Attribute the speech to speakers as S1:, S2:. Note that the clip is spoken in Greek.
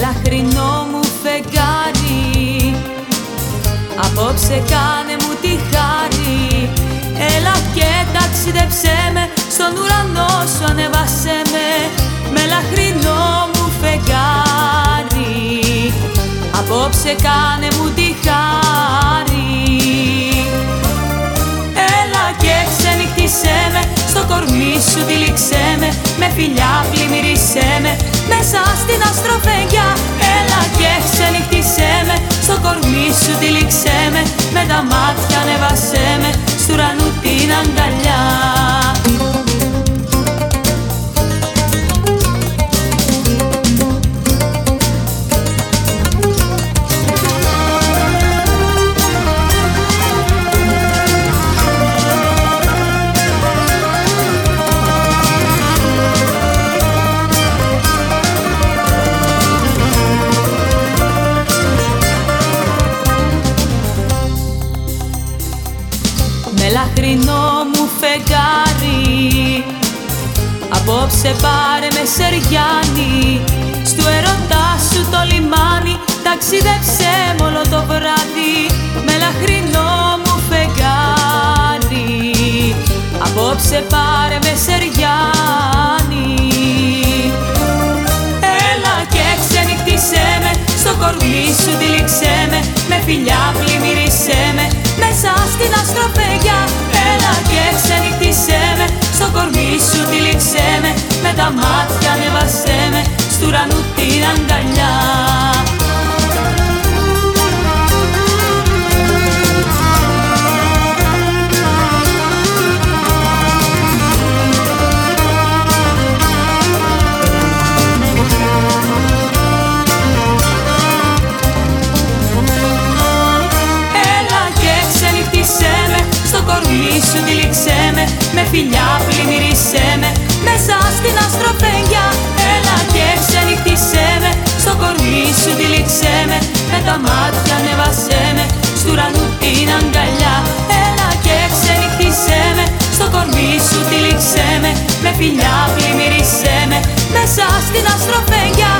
S1: λαχρινό μου φεγγάρι. Απόψε κάνε μου τη χάρη. Έλα και ταξιδεψέ με Στον ουρανό σου ανεβάσέ με. Με λαχρινό μου φεγγάρι. Απόψε κάνε μου τη χάρη. Έλα και ξενυχτήσέ με. Στο κορμί σου τυλίξέ με. Με φιλιά πλημμύρισέ με Μέσα στην αστροφέγγια με λαχρινό μου φεγγάρι. Απόψε πάρε με σεριάνι. Στου ερωτά σου το λιμάνι Ταξίδεψε μ' όλο το βράδυ. Με λαχρινό μου φεγγάρι. Απόψε πάρε με σεριάνι τα μάτια ανεβασέ με Στου ουρανού την αγκαλιά. Έλα και ξενυχτήσέ με Στο κορμί σου τυλίξέ με Με φιλιά πλημμύρισέ με Μέσα με Με φιλιά πλημμύρισέ με. Μέσα στην αστροφέγγια